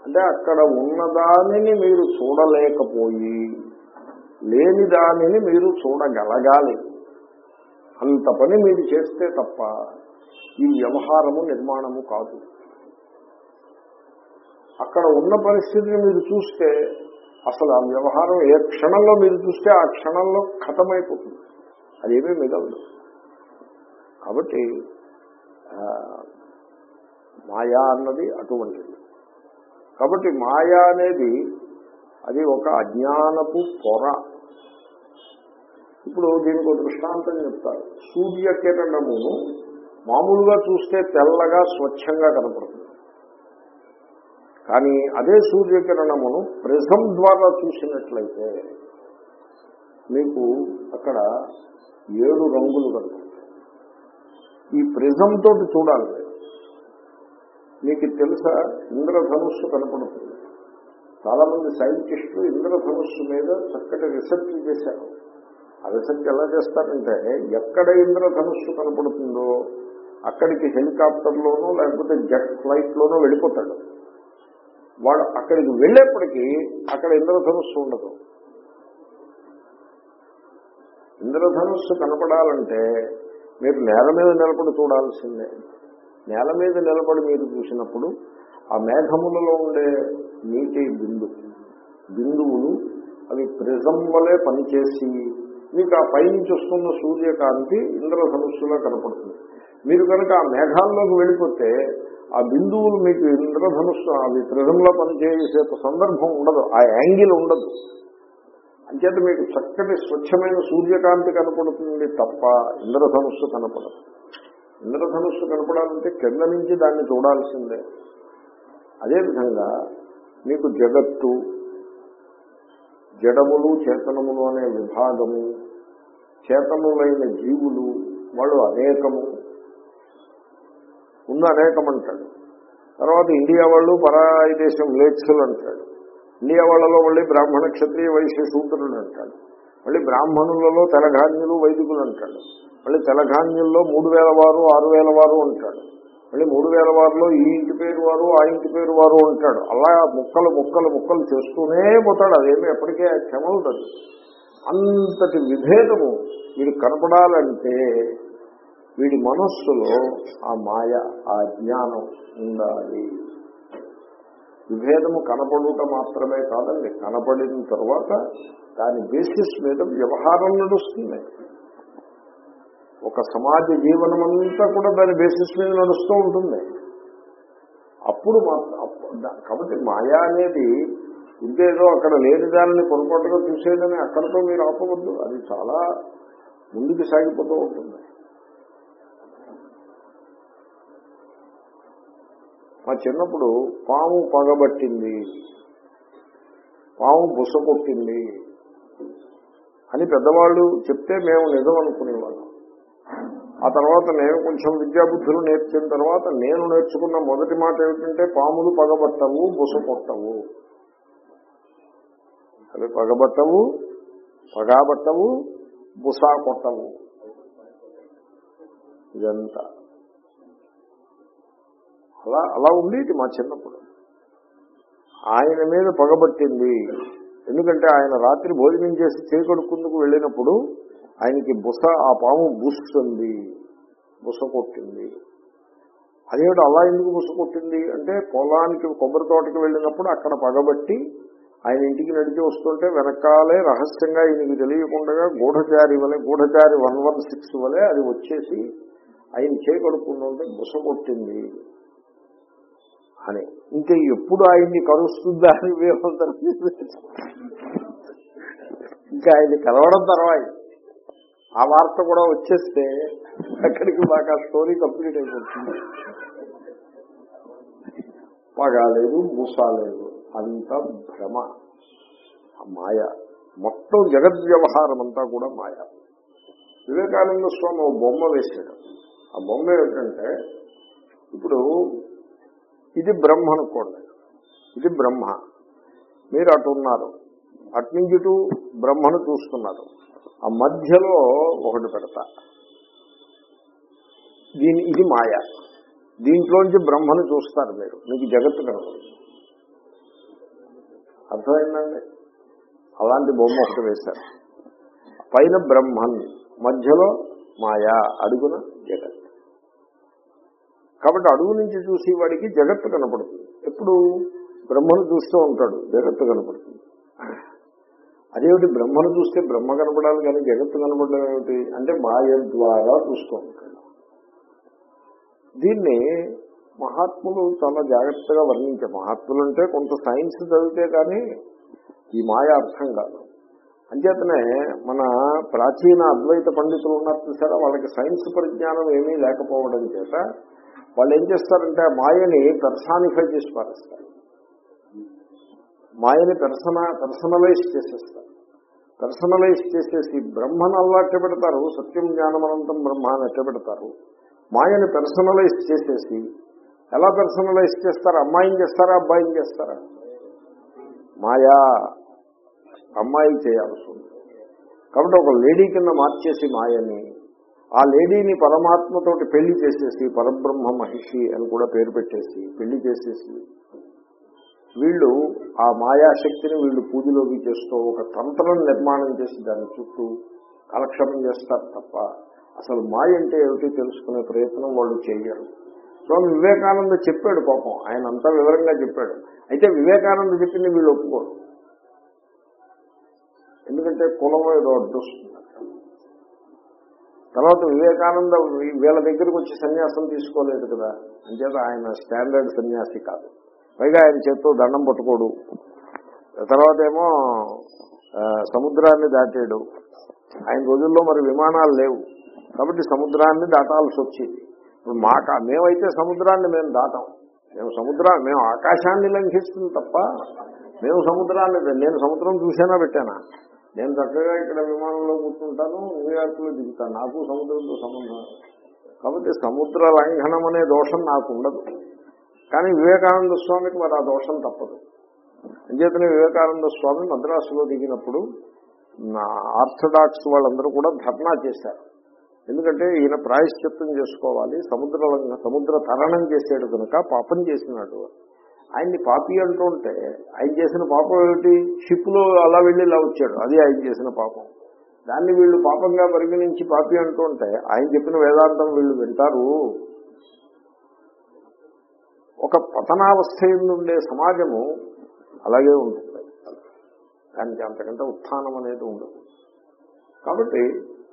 అంటే అక్కడ ఉన్నదానిని మీరు చూడలేకపోయి లేని దానిని మీరు చూడగలగాలి. అంత పని మీరు చేస్తే తప్ప ఈ వ్యవహారము నిర్మాణము కాదు. అక్కడ ఉన్న పరిస్థితిని మీరు చూస్తే అసలు ఆ వ్యవహారం ఏ క్షణంలో మీరు చూస్తే ఆ క్షణంలో ఖతమైపోతుంది అదేమీ మిగలదు. కాబట్టి మాయా అన్నది అటువంటిది. కాబట్టి మాయా అనేది అది ఒక అజ్ఞానపు పొర. ఇప్పుడు దీనికి ఒక దృష్టాంతం చెప్తారు. సూర్యకిరణము మామూలుగా చూస్తే తెల్లగా స్వచ్ఛంగా కనపడుతుంది. కానీ అదే సూర్యకిరణమును ప్రిజం ద్వారా చూసినట్లయితే మీకు అక్కడ ఏడు రంగులు కనపడతాయి. ఈ ప్రిజం తోటి చూడాలి. మీకు తెలుసా? ఇంద్రధనుస్సు కనపడుతుంది. చాలా మంది సైంటిస్టులు ఇంద్రధనుస్సు మీద చక్కటి రీసెర్చ్ చేశారు. ఆ రీసెర్చ్ ఎలా చేస్తారంటే ఎక్కడ ఇంద్రధనుస్సు కనపడుతుందో అక్కడికి హెలికాప్టర్లోనో లేకపోతే జెట్ ఫ్లైట్లోనూ వెళ్ళిపోతాడు. వాడు అక్కడికి వెళ్ళేప్పటికీ అక్కడ ఇంద్రధనుస్సు ఉండదు. ఇంద్రధనుస్సు కనపడాలంటే మీరు నేల మీద నిలబడి చూడాల్సిందే. నేల మీద నిలబడి మీరు చూసినప్పుడు ఆ మేఘములలో ఉండే నీటి బిందు బిందువులు అవి ప్రిజం వలె పనిచేసి మీకు ఆ పైనుంచి వస్తున్న సూర్యకాంతి ఇంద్రధనుస్సులో కనపడుతుంది. మీరు కనుక ఆ మేఘాల్లోకి వెళ్ళిపోతే ఆ బిందువులు మీకు ఇంద్రధనుస్సు అవి ప్రిజంలో పనిచేసే సందర్భం ఉండదు ఆ యాంగిల్ ఉండదు. అంచేత మీకు చక్కటి స్వచ్ఛమైన సూర్యకాంతి కనపడుతుంది తప్ప ఇంద్రధనుస్సు కనపడదు. ఇంద్రధనుస్సు కనపడాలంటే కింద నుంచి దాన్ని చూడాల్సిందే. అదేవిధంగా మీకు జగత్తు జడములు చేతనములు అనే విభాగము చేతనులైన జీవులు వాళ్ళు అనేకము. ఉన్న అనేకం అంటాడు. తర్వాత ఇండియా వాళ్ళు పరాయి దేశం లేట్సులు అంటాడు. ఇండియా వాళ్ళలో మళ్ళీ బ్రాహ్మణ క్షత్రియ వైశ్య శూద్రులు అంటాడు. మళ్ళీ బ్రాహ్మణులలో తెలగాన్యులు వైదికులు అంటాడు. మళ్ళీ తెలగాన్యుల్లో మూడు వేల వారు ఆరు వేల వారు అంటాడు. మళ్ళీ మూడు వేల వారిలో ఈ ఇంటి పేరు వారు ఆ ఇంటి పేరు వారు అంటాడు. అలా ముక్కలు ముక్కలు ముక్కలు చేస్తూనే పోతాడు. అదేమి ఎప్పటికే క్షమవుతుంది అంతటి విభేదము వీడు కనపడాలంటే వీడి మనస్సులో ఆ మాయ ఆ జ్ఞానం ఉండాలి. విభేదము కనపడుట మాత్రమే కాదండి. కనపడిన తర్వాత దాని బేసిస్ మీద వ్యవహారం నడుస్తుంది. ఒక సమాజ జీవనం అంతా కూడా దాని బేసిస్ మీద నడుస్తూ ఉంటుంది. అప్పుడు అప్పు- కాబట్టి మాయా అనేది ఇంకేదో అక్కడ లేని దానిని పొరపాటుగా చూసేదని అక్కడితో మీరు ఆపవద్దు. అది చాలా ముందుకు సాగిపోతూ ఉంటుంది. మా చిన్నప్పుడు పాము పగబట్టింది. పాము బుస కొట్టింది. అని పెద్దవాళ్ళు చెప్తే మేము నిజం అనుకునేవాళ్ళం. ఆ తర్వాత నేను కొంచెం విద్యాబుద్ధులు నేర్చిన తర్వాత నేను నేర్చుకున్న మొదటి మాట ఏమిటంటే పాములు పగబట్టవు బుస కొట్టవు. అవి పగబట్టవు పగాబట్టవు బుసా కొట్టవు. ఇదంతా. అలా అలా ఉండేది మా చిన్నప్పుడు. ఆయన మీద పగబట్టింది. ఎందుకంటే ఆయన రాత్రి భోజనం చేసి చేకడుకుందుకు వెళ్ళినప్పుడు ఆయనకి బుస ఆ పాము బుస్తుంది బుస కొట్టింది. అదేమిటి అలా ఎందుకు బుస కొట్టింది? అంటే పొలానికి కొబ్బరి తోటకి వెళ్ళినప్పుడు అక్కడ పగబట్టి ఆయన ఇంటికి నడిచి వస్తుంటే వెనకాలే రహస్యంగా ఈయనకి తెలియకుండా గూఢచారి వలె గూఢచారి వన్ వన్ సిక్స్ వలె అది వచ్చేసి ఆయన చేకడుకుంటుంటే బుస కొట్టింది. అని. ఇంకా ఎప్పుడు ఆయన్ని కలుస్తుందా అని వేమంతరం ఇంకా ఆయన్ని కలవడం తర్వాత ఆ వార్త కూడా వచ్చేస్తే అక్కడికి మాకు ఆ స్టోరీ కంప్లీట్ అయిపోతుంది. పగాలేదు మూసాలేదు అంత భ్రమ. మాయ. మొత్తం జగద్వ్యవహారం అంతా కూడా మాయ. వివేకానంద స్వామి బొమ్మ వేశాడు. ఆ బొమ్మ ఏమిటంటే ఇప్పుడు ఇది బ్రహ్మ అనుకోండి. ఇది బ్రహ్మ. మీరు అటు ఉన్నారు. అటు నుంచి ఇటు బ్రహ్మను చూస్తున్నారు. ఆ మధ్యలో ఒకటి పెడతా. దీని ఇది మాయ. దీంట్లోంచి బ్రహ్మను చూస్తారు మీరు. మీకు జగత్తు కనబడుతుంది. అర్థమైందండి? అలాంటి బొమ్మ ఒకటి వేశారు. పైన బ్రహ్మన్ మధ్యలో మాయా అడుగున జగత్. కాబట్టి అడుగు నుంచి చూసి వాడికి జగత్తు కనపడుతుంది. ఎప్పుడు? బ్రహ్మను చూస్తూ ఉంటాడు జగత్తు కనపడుతుంది. అదేమిటి? బ్రహ్మను చూస్తే బ్రహ్మ కనపడాలి కానీ జగత్తు కనపడడం ఏమిటి? అంటే మాయ ద్వారా చూస్తూ ఉంటాడు. దీన్ని మహాత్ములు చాలా జాగ్రత్తగా వర్ణించారు. మహాత్ములు అంటే కొంత సైన్స్ చదివితే కానీ ఈ మాయ అర్థం కాదు. అంచేతనే మన ప్రాచీన అద్వైత పండితులు ఉన్నారు చూసారా? వాళ్ళకి సైన్స్ పరిజ్ఞానం ఏమీ లేకపోవడం చేత వాళ్ళు ఏం చేస్తారంటే మాయని పర్సానిఫై చేసి పారేస్తారు. మాయని పెర్సన పర్సనలైజ్ చేసేస్తారు. పర్సనలైజ్ చేసేసి బ్రహ్మను అల్లాట్ట పెడతారు సత్యం జ్ఞానమనంతం బ్రహ్మ అని ఎట్ట పెడతారు. మాయని పర్సనలైజ్ చేసేసి ఎలా పర్సనలైజ్ చేస్తారు? అమ్మాయిని చేస్తారా? అబ్బాయిని చేస్తారా? మాయా అమ్మాయి చేయాల్సి ఉంది కాబట్టి ఒక లేడీ కింద మార్చేసి మాయని ఆ లేడీని పరమాత్మతోటి పెళ్ళి చేసేసి పరబ్రహ్మ మహిషి అని కూడా పేరు పెట్టేసి పెళ్ళి చేసేసి వీళ్ళు ఆ మాయాశక్తిని వీళ్ళు పూజలోకి చేస్తూ ఒక తంత్రం నిర్మాణం చేసి దాని చుట్టూ కాలక్షేపం చేస్తారు తప్ప అసలు మాయ అంటే ఏమిటి తెలుసుకునే ప్రయత్నం వాళ్ళు చేయరు. స్వామి వివేకానంద చెప్పాడు పాపం ఆయన అంతా వివరంగా చెప్పాడు. అయితే వివేకానంద చెప్పింది వీళ్ళు ఒప్పుకోరు. ఎందుకంటే కులం ఏదో అడ్డొస్తుంది తర్వాత వివేకానంద వీళ్ళ దగ్గరికి వచ్చి సన్యాసం తీసుకోలేదు కదా. అంచేత ఆయన స్టాండర్డ్ సన్యాసి కాదు. పైగా ఆయన చేత్తో దండం పట్టుకోడు. తర్వాత ఏమో సముద్రాన్ని దాటాడు. ఆయన రోజుల్లో మరి విమానాలు లేవు. కాబట్టి సముద్రాన్ని దాటాల్సి వచ్చింది. ఇప్పుడు మాక మేమైతే సముద్రాన్ని మేము దాటాం. మేము సముద్రా మేము ఆకాశాన్ని లంఘిస్తుంది తప్ప మేము సముద్రాన్ని నేను సముద్రం చూసేనా పెట్టానా? నేను చక్కగా ఇక్కడ విమానంలో కూర్చుంటాను న్యూయార్క్లో దిగుతాను. నాకు సముద్రంతో సంబంధం కాబట్టి సముద్ర లంఘనం అనే దోషం నాకు ఉండదు. కానీ వివేకానంద స్వామికి మరి ఆ దోషం తప్పదు. అంచేతనే వివేకానంద స్వామి మద్రాసులో దిగినప్పుడు నా ఆర్థడాక్స్ వాళ్ళందరూ కూడా ధర్నా చేశారు. ఎందుకంటే ఈయన ప్రాయశ్చిత్తం చేసుకోవాలి సముద్ర సముద్ర తరణం చేసాడు కనుక పాపం చేసినాడు. ఆయన్ని పాపి అంటూ ఉంటే ఆయన చేసిన పాపం ఏమిటి? షిప్లో అలా వెళ్ళి ఇలా వచ్చాడు. అది ఆయన చేసిన పాపం. దాన్ని వీళ్ళు పాపంగా పరిగణించి పాపి అంటూ ఉంటే ఆయన చెప్పిన వేదాంతం వీళ్ళు వింటారు. ఒక పతనావస్థ ఉండే సమాజము అలాగే ఉంటుంది. దానికి అంతకంటే ఉత్థానం అనేది ఉండదు. కాబట్టి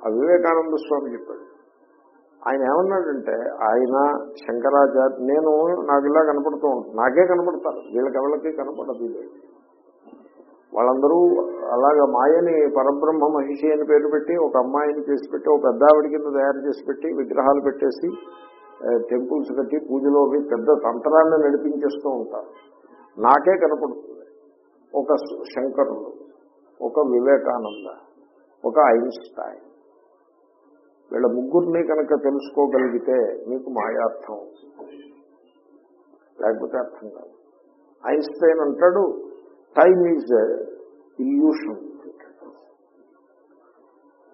ఆ వివేకానంద స్వామి చెప్పాడు ఆయన ఏమన్నాడంటే ఆయన శంకరాచార్య నేను నాకు ఇలా కనపడుతూ ఉంటాను నాకే కనపడతారు. వీళ్ళకెవళ్ళకి కనపడదు వాళ్ళందరూ అలాగా మాయని పరబ్రహ్మ మహిషి అని పేరు పెట్టి ఒక అమ్మాయిని చేసి పెట్టి ఒక పెద్ద ఆవిడ కింద తయారు చేసి పెట్టి విగ్రహాలు పెట్టేసి టెంపుల్స్ కట్టి పూజలో పెద్ద తంత్రాన్ని నడిపించేస్తూ ఉంటారు. నాకే కనపడుతుంది. ఒక శంకరుడు ఒక వివేకానంద ఒక ఐన్స్టైన్. వీళ్ళ ముగ్గురిని కనుక తెలుసుకోగలిగితే మీకు మాయార్థం లేకపోతే అర్థం కాదు. ఐన్స్టైన్ అంటాడు టైమ్ ఈజ్ ఇల్యూషన్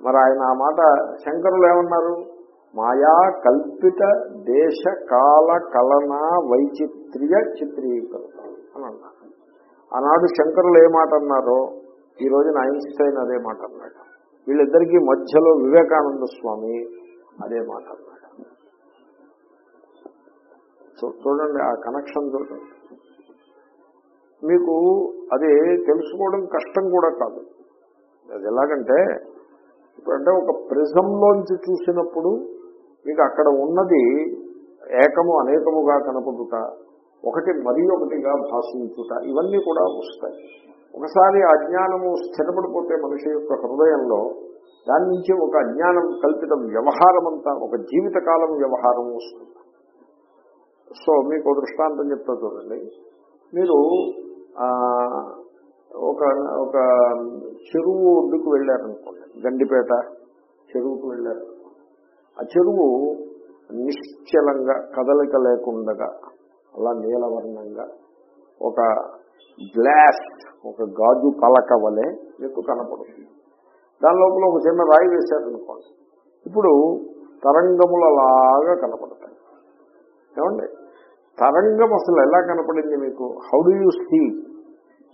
మరి ఆయన ఆ మాట శంకరులు ఏమన్నారు? మాయా కల్పిత దేశ కాల కలన వైచిత్ర్య చిత్రీకృతం. అని అన్నారు. ఆనాడు శంకరులు ఏ మాట అన్నారో ఈ రోజున ఐన్స్టైన్ అదే మాట అన్నాడు. వీళ్ళిద్దరికీ మధ్యలో వివేకానంద స్వామి అదే మాట అన్నాడు. చూడండి ఆ కనెక్షన్ చూడండి. మీకు అది తెలుసుకోవడం కష్టం కూడా కాదు. అది ఎలాగంటే ఇప్పుడంటే ఒక ప్రిజంలోంచి చూసినప్పుడు మీకు అక్కడ ఉన్నది ఏకము అనేకముగా కనపడుట ఒకటి మరి ఒకటిగా భాషించుట ఇవన్నీ కూడా వస్తాయి. ఒకసారి అజ్ఞానము స్థిరపడిపోతే మనిషి యొక్క హృదయంలో దాని నుంచి ఒక అజ్ఞానం కల్పిత వ్యవహారం అంతా ఒక జీవితకాలం వ్యవహారం వస్తుంది. సో మీకు దృష్టాంతం చెప్తా చూడండి. మీరు ఒక ఒక చెరువు ఒడ్డుకు వెళ్ళారనుకోండి గండిపేట చెరువుకు వెళ్ళారు ఆ చెరువు నిశ్చలంగా కదలిక లేకుండగా అలా నీలవర్ణంగా ఒక గ్లాస్ ఒక గాజు పలక వలె మీకు కనపడుతుంది. దాని లోపల ఒక చిన్న రాయి వేశారనుకోండి. ఇప్పుడు తరంగములలాగా కనపడతాయి. ఏమండి? తరంగం అసలు ఎలా కనపడింది మీకు? How do you see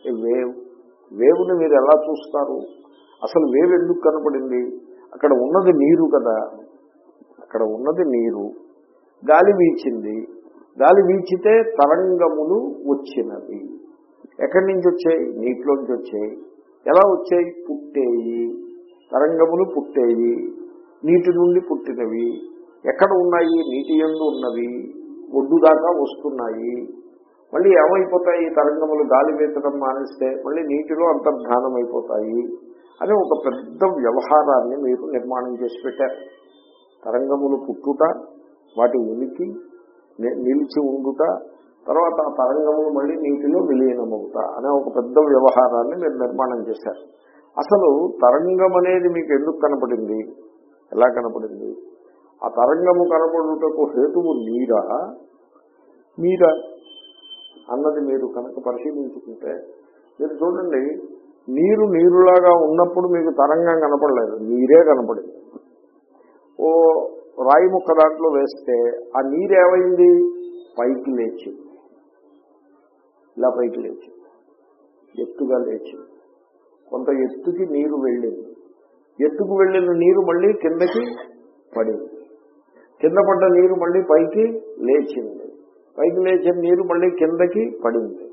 a wave? వేవ్ని మీరు ఎలా చూస్తారు? అసలు వేవ్ ఎందుకు కనపడింది? అక్కడ ఉన్నది నీరు కదా. అక్కడ ఉన్నది నీరు. గాలి వీచింది. గాలి వీచితే తరంగములు వచ్చినవి. ఎక్కడి నుంచి వచ్చాయి? నీటిలోంచి వచ్చాయి. ఎలా వచ్చాయి? పుట్టేయి. తరంగములు పుట్టేయి. నీటి నుండి పుట్టినవి. ఎక్కడ ఉన్నాయి? నీటి ఎందు ఉన్నవి. ఒడ్డు దాకా వస్తున్నాయి. మళ్ళీ ఏమైపోతాయి? తరంగములు గాలి వేతడం మానేస్తే మళ్ళీ నీటిలో అంతర్ధానం అయిపోతాయి అని ఒక పెద్ద వ్యవహారాన్ని మీరు నిర్మాణం చేసి పెట్టారు. తరంగములు పుట్టుట వాటి ఉనికి నిలిచి ఉండుట తర్వాత ఆ తరంగములు మళ్ళీ నీటిలో విలీనమవుతా అనే ఒక పెద్ద వ్యవహారాన్ని మీరు నిర్మాణం చేశారు. అసలు తరంగం అనేది మీకు ఎందుకు కనపడింది? ఎలా కనపడింది? ఆ తరంగము కనపడుటకు హేతువు మీరా? మీరా? అన్నది మీరు కనుక పరిశీలించుకుంటే మీరు చూడండి నీరు నీరులాగా ఉన్నప్పుడు మీకు తరంగం కనపడలేదు. నీరే కనపడింది. ఓ రాయి ముక్క దాంట్లో వేస్తే ఆ నీరేమైంది? పైకి లేచింది. ఇలా పైకి లేచింది ఎత్తుగా లేచింది కొంత ఎత్తుకి నీరు వెళ్ళింది. ఎత్తుకు వెళ్ళిన నీరు మళ్ళీ కిందకి పడింది. కింద పడ్డ నీరు మళ్ళీ పైకి లేచింది. పైకి లేచిన నీరు మళ్ళీ కిందకి పడింది.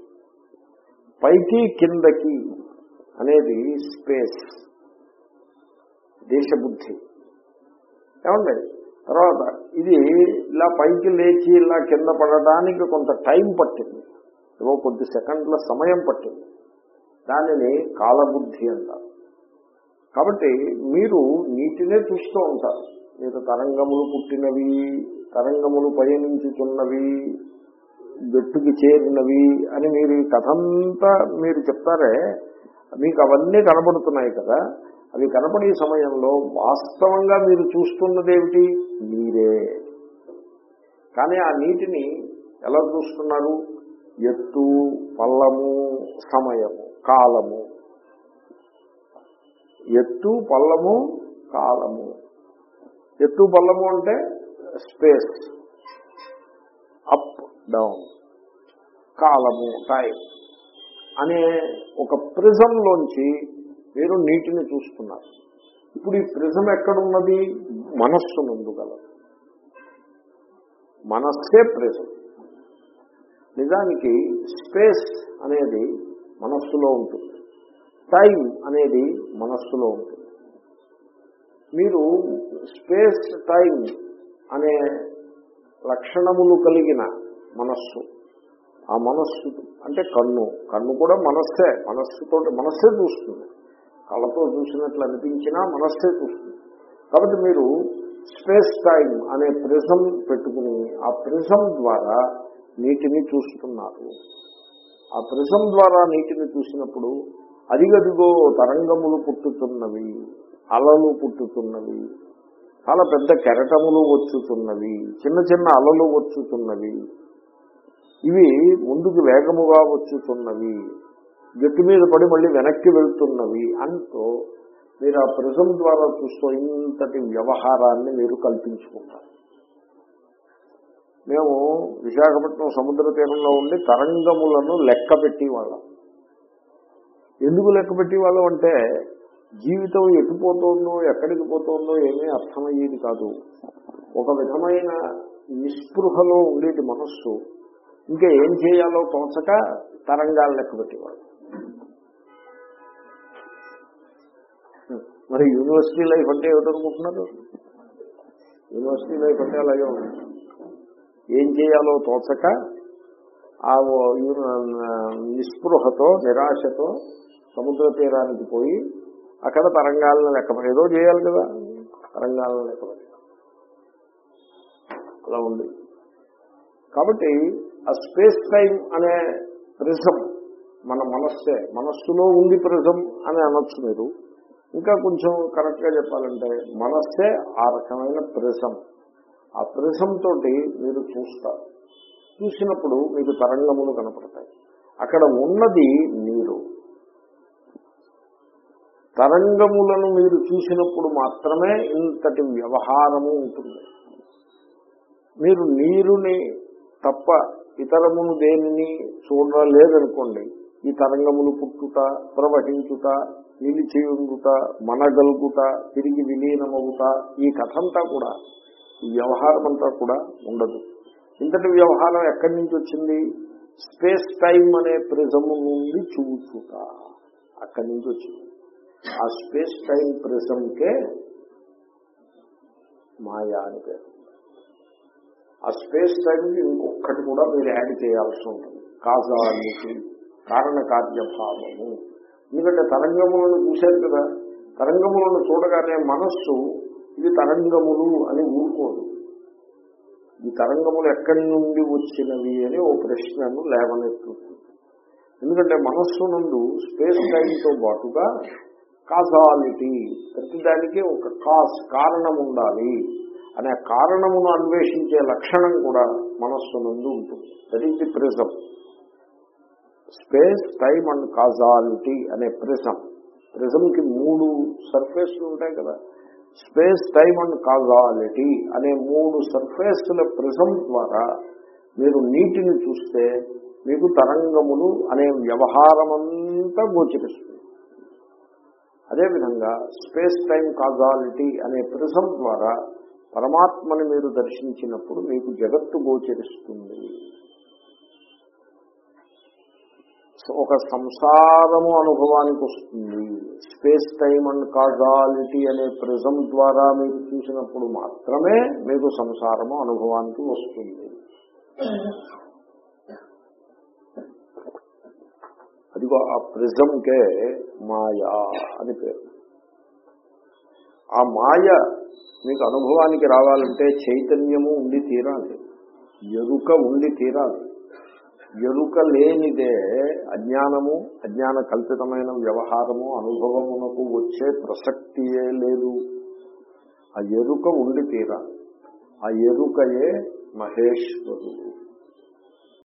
పైకి కిందకి అనేది స్పేస్ దేశబుద్ధి. ఏమండి? తర్వాత ఇది ఇలా పైకి లేచి ఇలా కింద పడడానికి కొంత టైం పట్టింది. ఏవో కొద్ది సెకండ్ల సమయం పట్టింది. దానిని కాలబుద్ధి అంటారు. కాబట్టి మీరు నీటినే చూస్తూ ఉంటారు. మీరు తరంగములు పుట్టినవి తరంగములు పయనించుతున్నవి గట్టుకి చేరినవి అని మీరు ఈ కథంతా మీరు చెప్తారే మీకు అవన్నీ కనబడుతున్నాయి కదా. అవి కనపడే సమయంలో వాస్తవంగా మీరు చూస్తున్నదేమిటి మీరే కానీ ఆ నీటిని ఎలా చూస్తున్నారు? ఎత్తు పల్లము సమయము కాలము. ఎత్తు పల్లము కాలము. ఎత్తు పల్లము అంటే స్పేస్. Up down. కాలము టైం అనే ఒక ప్రిజంలోంచి మీరు నీటిని చూస్తున్నారు. ఇప్పుడు ఈ ప్రిజం ఎక్కడున్నది? మనస్సు ముందు గలదు మనస్సే ప్రిజం. నిజానికి స్పేస్ అనేది మనస్సులో ఉంటుంది. టైం అనేది మనస్సులో ఉంటుంది. మీరు స్పేస్ టైం అనే లక్షణములు కలిగిన మనస్సు ఆ మనస్సు అంటే కన్ను. కన్ను కూడా మనస్సే. మనస్సుతో మనస్సే చూస్తుంది. కళ్ళతో చూసినట్లు అనిపించినా మనస్సే చూస్తుంది. కాబట్టి మీరు స్పేస్ టైం అనే ప్రిజం పెట్టుకుని ఆ ప్రిజం ద్వారా నీటిని చూస్తున్నారు. ఆ ప్రిజం ద్వారా నీటిని చూసినప్పుడు అదిగదిగో తరంగములు పుట్టుతున్నవి అలలు పుట్టుతున్నవి చాలా పెద్ద కెరటములు వచ్చుతున్నవి చిన్న చిన్న అలలు వచ్చుతున్నవి ఇవి ముందుకు వేగముగా వచ్చుతున్నవి గట్టి మీద పడి మళ్ళీ వెనక్కి వెళ్తున్నవి అంటూ మీరు ఆ ప్రిజం ద్వారా చూస్తూ ఇంతటి వ్యవహారాన్ని మీరు కల్పించుకుంటారు. మేము విశాఖపట్నం సముద్ర తీరంలో ఉండి తరంగములను లెక్క పెట్టేవాళ్ళం. ఎందుకు లెక్క పెట్టేవాళ్ళం అంటే జీవితం ఎటుపోతుందో ఎక్కడికి పోతుందో ఏమీ అర్థమయ్యేది కాదు. ఒక విధమైన నిస్పృహలో ఉండేది మనస్సు. ఇంకా ఏం చేయాలో తోచక తరంగాలు లెక్క పెట్టేవాళ్ళు. మరి యూనివర్సిటీ లైఫ్ అంటే ఏమిటనుకుంటున్నారు? యూనివర్సిటీ లైఫ్ అంటే అలాగే ఉంటుంది. ఏం చేయాలో తోచక ఆ నిస్పృహతో నిరాశతో సముద్ర తీరానికి పోయి అక్కడ తరంగాలను లెక్క ఏదో చేయాలి కదా తరంగాలను లెక్క అలా ఉంది. కాబట్టి ఆ స్పేస్ టైం అనే ప్రిజం మన మనస్సే మనస్సులో ఉంది ప్రిజం అని అనొచ్చు మీరు. ఇంకా కొంచెం కరెక్ట్గా చెప్పాలంటే మనస్సే ఆ రకమైన ప్రిజం. ఆ ప్రిజం తోటి మీరు చూస్తారు. చూసినప్పుడు మీకు తరంగములు కనపడతాయి. అక్కడ ఉన్నది నీరు. తరంగములను మీరు చూసినప్పుడు మాత్రమే ఇంతటి వ్యవహారము ఉంటుంది. మీరు నీరుని తప్ప ఇతరమును దేనిని చూడలేదనుకోండి ఈ తరంగములు పుట్టుట ప్రవహించుట నిలిచి మనగలుగుట తిరిగి విలీనమవుట ఈ కథంతా కూడా ఈ వ్యవహారం అంతా కూడా ఉండదు. ఇంతటి వ్యవహారం ఎక్కడి నుంచి వచ్చింది? స్పేస్ టైం అనే ప్రిజము నుండి చూచుట అక్కడి నుంచి వచ్చింది. ఆ స్పేస్ టైం ప్రిజంకే మాయా అని పేరు. ఆ స్పేస్ టైంకి ఒక్కటి కూడా మీరు యాడ్ చేయాల్సి ఉంటుంది. కాజాలిటీ కారణ కార్యభావము ఎందుకంటే తరంగములను చూశారు కదా? తరంగములను చూడగానే మనస్సు ఇది తరంగములు అని ఊరుకోదు. ఈ తరంగములు ఎక్కడి నుండి వచ్చినవి అని ఓ ప్రశ్నను లేవనెత్తుంది ఎందుకంటే మనస్సు నందు స్పేస్ టైంతో పాటుగా కాజాలిటీ ప్రతిదానికి ఒక కాస్ కారణం ఉండాలి అనే కారణమును అన్వేషించే లక్షణం కూడా మనస్సు నందు ఉంటుంది. That is the prism space time and causality అనే ప్రిజం ప్రిజంకి మూడు సర్ఫేస్లు ఉంటాయి కదా. స్పేస్ టైమ్ అండ్ కాజాలిటీ అనే మూడు సర్ఫేస్ల ప్రిజం ద్వారా మీరు నీటిని చూస్తే మీకు తరంగములు అనే వ్యవహారమంతా గోచరిస్తుంది. అదేవిధంగా స్పేస్ టైం కాజాలిటీ అనే ప్రిజం ద్వారా పరమాత్మని మీరు దర్శించినప్పుడు మీకు జగత్తు గోచరిస్తుంది. ఒక సంసారము అనుభవానికి వస్తుంది. స్పేస్ టైం అండ్ కాజాలిటీ అనే ప్రిజం ద్వారా మీరు చూసినప్పుడు మాత్రమే మీకు సంసారము అనుభవానికి వస్తుంది. అదిగో ఆ ప్రిజంకే మాయా అని పేరు. ఆ మాయ మీకు అనుభవానికి రావాలంటే చైతన్యము ఉండి తీరాలి. ఎరుక ఉండి తీరాలి. ఎరుక లేనిదే అజ్ఞానము అజ్ఞాన కల్పితమైన వ్యవహారము అనుభవమునకు వచ్చే ప్రసక్తియే లేదు. ఆ ఎరుక ఉండి తీరాలి ఆ ఎరుకయే మహేశ్వరుడు.